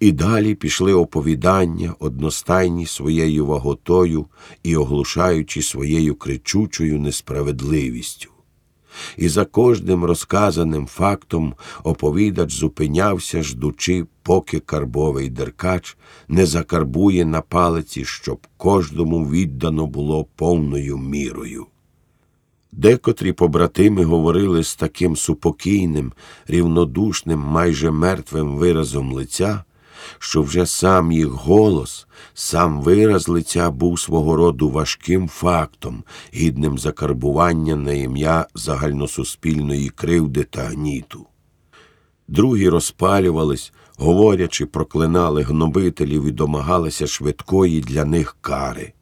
І далі пішли оповідання, одностайні своєю ваготою і оглушаючи своєю кричучою несправедливістю. І за кожним розказаним фактом оповідач зупинявся, ждучи, поки карбовий деркач не закарбує на палиці, щоб кожному віддано було повною мірою. Декотрі побратими говорили з таким супокійним, рівнодушним, майже мертвим виразом лиця, що вже сам їх голос, сам вираз лиця був свого роду важким фактом, гідним закарбування на ім'я загальносуспільної кривди та гніту. Другі розпалювались, говорячи, проклинали гнобителів і домагалися швидкої для них кари.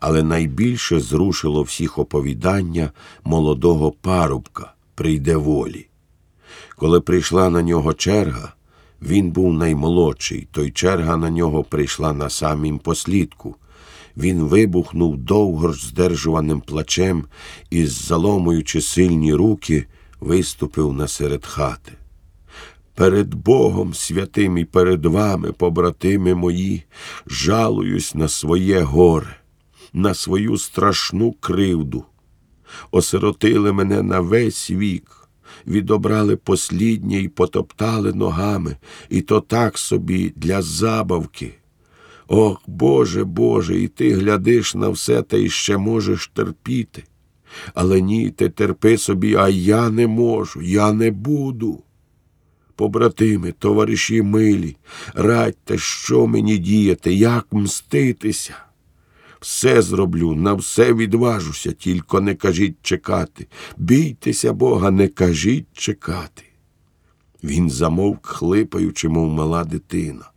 Але найбільше зрушило всіх оповідання молодого парубка прийде волі. Коли прийшла на нього черга, він був наймолодший, той черга на нього прийшла на самім послідку. Він вибухнув довго здержуваним плачем і, заломуючи сильні руки, виступив насеред хати. Перед Богом святим і перед вами, побратими мої, жалуюсь на своє горе, на свою страшну кривду. Осиротили мене на весь вік, відобрали посліднє і потоптали ногами, і то так собі для забавки. Ох, Боже, Боже, і ти глядиш на все та іще можеш терпіти. Але ні, ти терпи собі, а я не можу, я не буду. Побратими, товариші милі, радьте, що мені діяти, як мститися. Все зроблю, на все відважуся, тільки не кажіть чекати. Бійтеся Бога, не кажіть чекати. Він замовк, хлипаючи, мов мала дитина.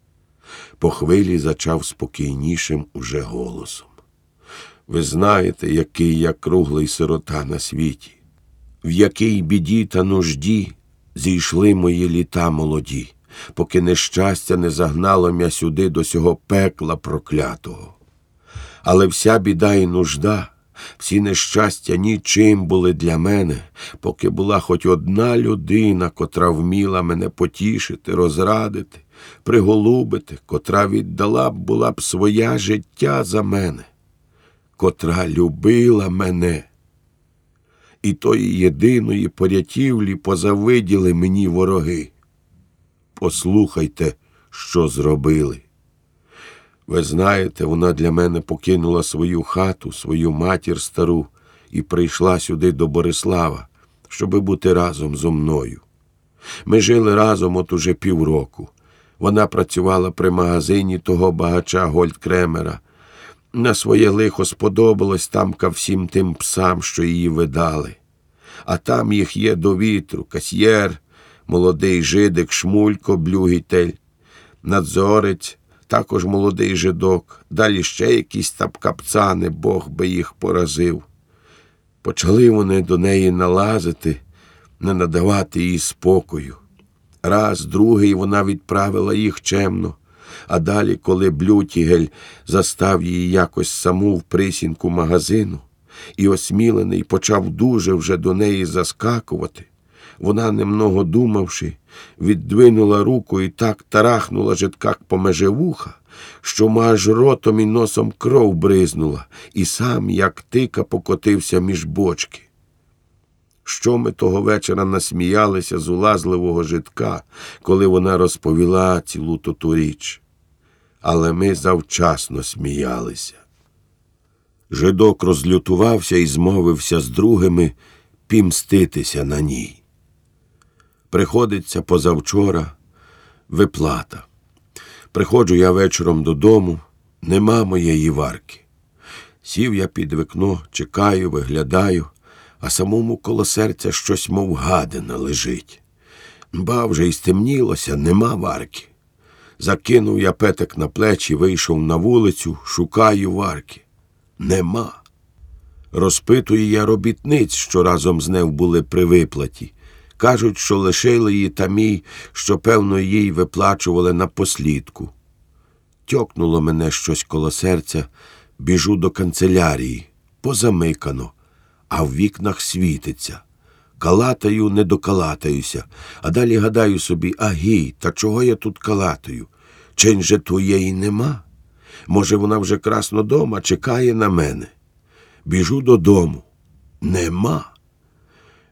По хвилі зачав спокійнішим уже голосом. Ви знаєте, який я круглий сирота на світі, в якій біді та нужді зійшли мої літа молоді, поки нещастя не загнало м'я сюди до сього пекла проклятого. Але вся біда і нужда, всі нещастя нічим були для мене, поки була хоч одна людина, котра вміла мене потішити, розрадити, приголубити, котра віддала б була б своє життя за мене, котра любила мене. І тої єдиної порятівлі позавиділи мені вороги. Послухайте, що зробили. Ви знаєте, вона для мене покинула свою хату, свою матір стару і прийшла сюди до Борислава, щоби бути разом зо мною. Ми жили разом от уже півроку. Вона працювала при магазині того багача Гольдкремера. На своє лихо сподобалось тамка всім тим псам, що її видали. А там їх є до вітру, касьєр, молодий жидик, шмулько, блюгітель, надзорець, також молодий жидок, далі ще якісь тапкапцани, Бог би їх поразив. Почали вони до неї налазити, не надавати їй спокою. Раз, другий вона відправила їх чемно, а далі, коли Блютігель застав її якось саму в присінку магазину і осмілений почав дуже вже до неї заскакувати, вона, немного думавши, віддвинула руку і так тарахнула житкак по межевуха, що маж ротом і носом кров бризнула, і сам, як тика, покотився між бочки. Що ми того вечора насміялися з улазливого житка, коли вона розповіла цілу ту річ. Але ми завчасно сміялися. Жидок розлютувався і змовився з другими пімститися на ній. Приходиться позавчора виплата. Приходжу я вечором додому, нема моєї варки. Сів я під вікно, чекаю, виглядаю, а самому коло серця щось, мов гадина, лежить. Ба вже й стемнілося, нема варки. Закинув я петик на плечі, вийшов на вулицю, шукаю варки. Нема. Розпитую я робітниць, що разом з нею були при виплаті. Кажуть, що лишили її тамі, що, певно, їй виплачували на послідку. Тьокнуло мене щось коло серця, біжу до канцелярії, позамикано, а в вікнах світиться. Калатаю, не докалатаюся, а далі гадаю собі, агій, та чого я тут калатаю? Чинь же твоєї нема? Може, вона вже красно дома чекає на мене. Біжу додому. Нема.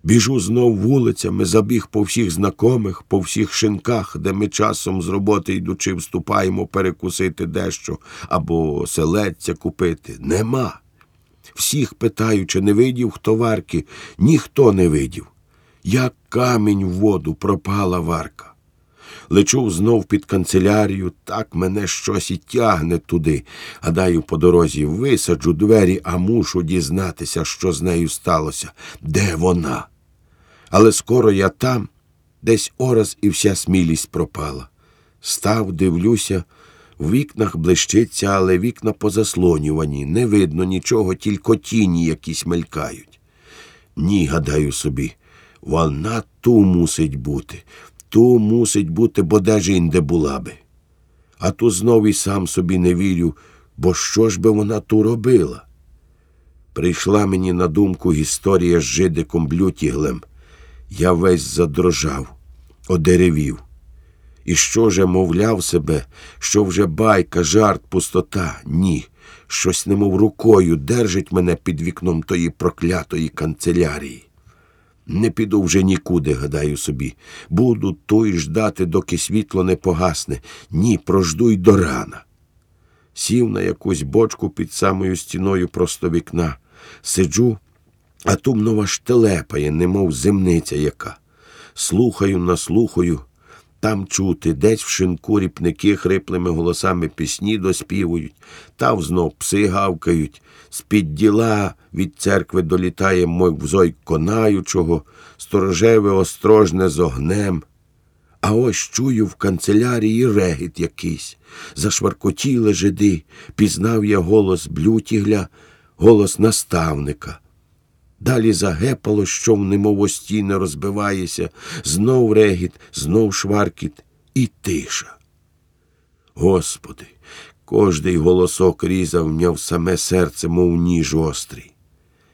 Біжу знов вулицями, забіг по всіх знакомих, по всіх шинках, де ми часом з роботи йдучи, вступаємо перекусити дещо або селедця купити. Нема. Всіх питаю, чи не видів хто варки, ніхто не видів. Як камінь в воду пропала варка. Лечу знов під канцелярію, так мене щось і тягне туди. Гадаю, по дорозі висаджу двері, а мушу дізнатися, що з нею сталося, де вона. Але скоро я там, десь ораз і вся смілість пропала. Став, дивлюся, в вікнах блищиться, але вікна позаслонювані, не видно нічого, тільки тіні якісь мелькають. Ні, гадаю собі, вона ту мусить бути, ту мусить бути, бо де інде була би. А ту знов і сам собі не вірю, бо що ж би вона ту робила? Прийшла мені на думку історія з жидиком Блютіглем. Я весь задрожав, одеревів. І що же мовляв себе, що вже байка, жарт, пустота? Ні. Щось немов рукою держить мене під вікном тої проклятої канцелярії. Не піду вже нікуди, гадаю собі. Буду той ждати, доки світло не погасне. Ні, прожду й до рана. Сів на якусь бочку під самою стіною просто вікна. Сиджу, а тумнова телепає, немов земниця яка. Слухаю, наслухаю. Там чути, десь в шинку ріпники хриплими голосами пісні доспівують, там знов пси гавкають, з-під діла від церкви долітає мой взой конаючого, сторожеве острожне з огнем. А ось чую в канцелярії регіт якийсь. Зашваркотіли жиди, пізнав я голос блютігля, голос наставника. Далі загепало, що в немово стіни розбивається, знов регіт, знов шваркіт і тиша. Господи, кожний голосок різав м'я в саме серце, мов ніж острий.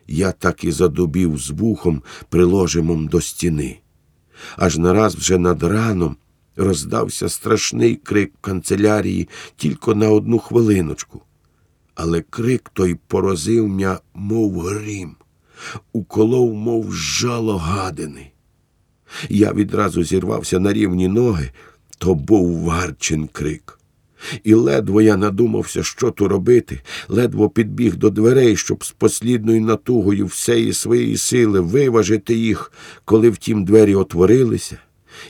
Я так і задубів з вухом, приложимом до стіни. Аж нараз вже над раном роздався страшний крик канцелярії тільки на одну хвилиночку. Але крик той порозив м'я, мов грім уколов, мов жало гадини. Я відразу зірвався на рівні ноги, то був варчин крик. І ледво я надумався, що то робити, ледво підбіг до дверей, щоб з послідною натугою всеї своєї сили виважити їх, коли втім двері отворилися,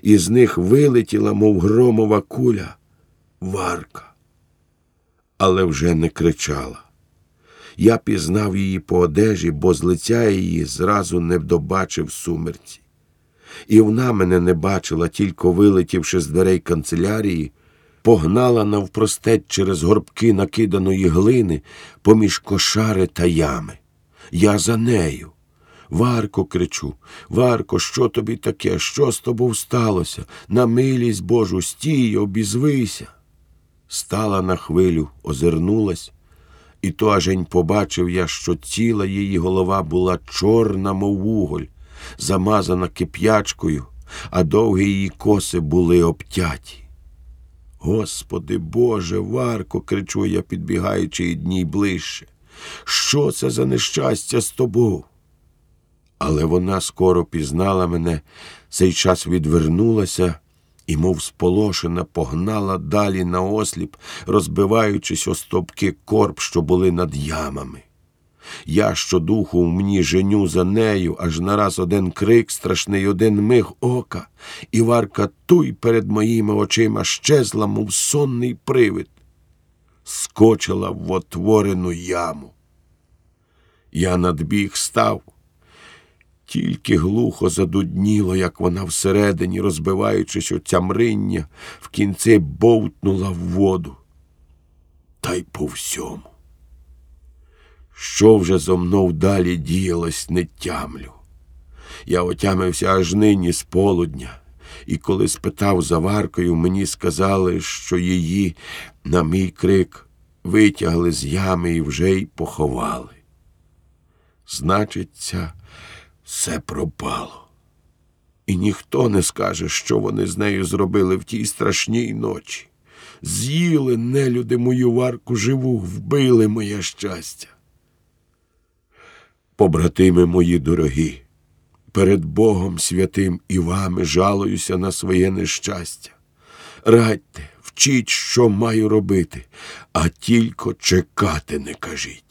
і з них вилетіла, мов громова куля, варка. Але вже не кричала. Я пізнав її по одежі, бо з лиця її зразу не добачив сумерці. І вона мене не бачила, тільки вилетівши з дверей канцелярії, погнала навпростець через горбки накиданої глини поміж кошари та ями. Я за нею. Варко, кричу, Варко, що тобі таке? Що з тобою сталося? На милість Божу, стій, обізвися. Стала на хвилю, озирнулась, і то ажень побачив я, що ціла її голова була чорна, мов уголь, замазана кип'ячкою, а довгі її коси були обтяті. Господи Боже, варко, кричу я, підбігаючи і дні ближче. Що це за нещастя з тобою? Але вона скоро пізнала мене, цей час відвернулася і, мов сполошена, погнала далі на осліп, розбиваючись о корб, що були над ямами. Я щодуху в мені женю за нею, аж нараз один крик, страшний один миг ока, і варка туй перед моїми очима щезла, мов сонний привид, скочила в отворену яму. Я надбіг став. Тільки глухо задудніло, як вона всередині, розбиваючись у тямриння, в кінці бовтнула в воду. Та й по всьому. Що вже зо мною далі діялось, не тямлю. Я отямився аж нині з полудня, і коли спитав за варкою, мені сказали, що її, на мій крик, витягли з ями і вже й поховали. Значиться, все пропало. І ніхто не скаже, що вони з нею зробили в тій страшній ночі. З'їли нелюди мою варку живу, вбили моє щастя. Побратими мої дорогі, перед Богом святим і вами жалуюся на своє нещастя. Радьте, вчіть, що маю робити, а тільки чекати не кажіть.